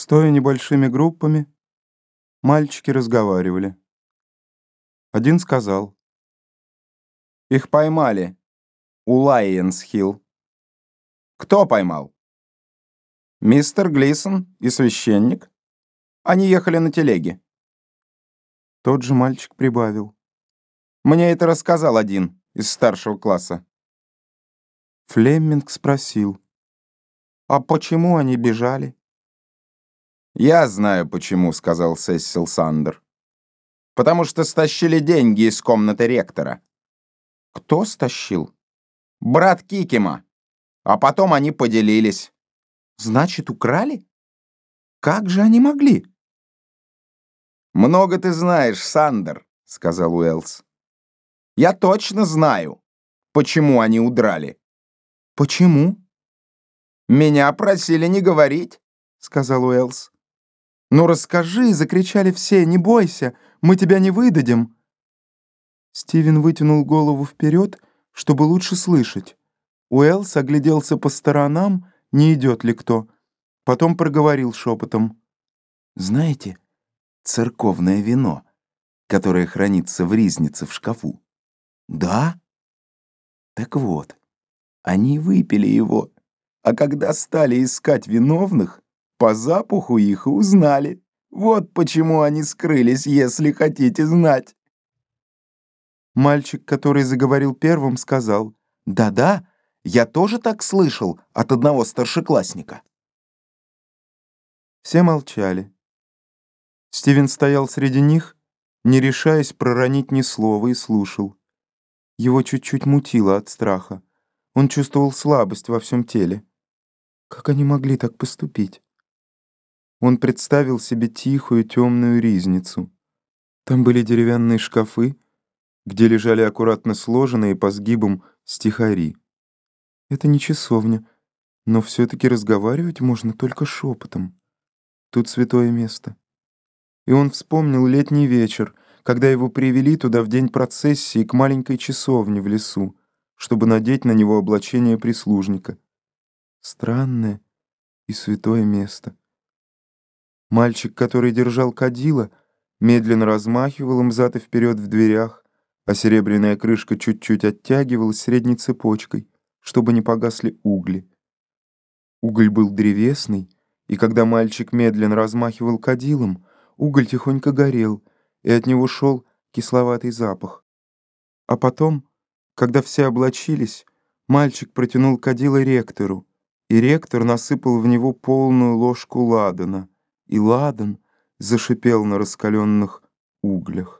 Стоя небольшими группами, мальчики разговаривали. Один сказал. Их поймали. У Лайенс-Хилл. Кто поймал? Мистер Глисон и священник. Они ехали на телеге. Тот же мальчик прибавил. Мне это рассказал один из старшего класса. Флеминг спросил. А почему они бежали? «Я знаю, почему», — сказал Сессил Сандер. «Потому что стащили деньги из комнаты ректора». «Кто стащил?» «Брат Кикима. А потом они поделились». «Значит, украли? Как же они могли?» «Много ты знаешь, Сандер», — сказал Уэллс. «Я точно знаю, почему они удрали». «Почему?» «Меня просили не говорить», — сказал Уэллс. «Ну расскажи!» — закричали все. «Не бойся! Мы тебя не выдадим!» Стивен вытянул голову вперед, чтобы лучше слышать. Уэллс огляделся по сторонам, не идет ли кто. Потом проговорил шепотом. «Знаете, церковное вино, которое хранится в ризнице в шкафу?» «Да?» «Так вот, они выпили его, а когда стали искать виновных, по запаху их узнали. Вот почему они скрылись, если хотите знать. Мальчик, который заговорил первым, сказал, «Да-да, я тоже так слышал от одного старшеклассника». Все молчали. Стивен стоял среди них, не решаясь проронить ни слова, и слушал. Его чуть-чуть мутило от страха. Он чувствовал слабость во всем теле. Как они могли так поступить? Он представил себе тихую темную ризницу. Там были деревянные шкафы, где лежали аккуратно сложенные по сгибам стихари. Это не часовня, но все-таки разговаривать можно только шепотом. Тут святое место. И он вспомнил летний вечер, когда его привели туда в день процессии к маленькой часовне в лесу, чтобы надеть на него облачение прислужника. Странное и святое место. Мальчик, который держал кадила, медленно размахивал им зад и вперед в дверях, а серебряная крышка чуть-чуть оттягивалась средней цепочкой, чтобы не погасли угли. Уголь был древесный, и когда мальчик медленно размахивал кадилом, уголь тихонько горел, и от него шел кисловатый запах. А потом, когда все облачились, мальчик протянул кадило ректору, и ректор насыпал в него полную ложку ладана — и ладан зашипел на раскаленных углях.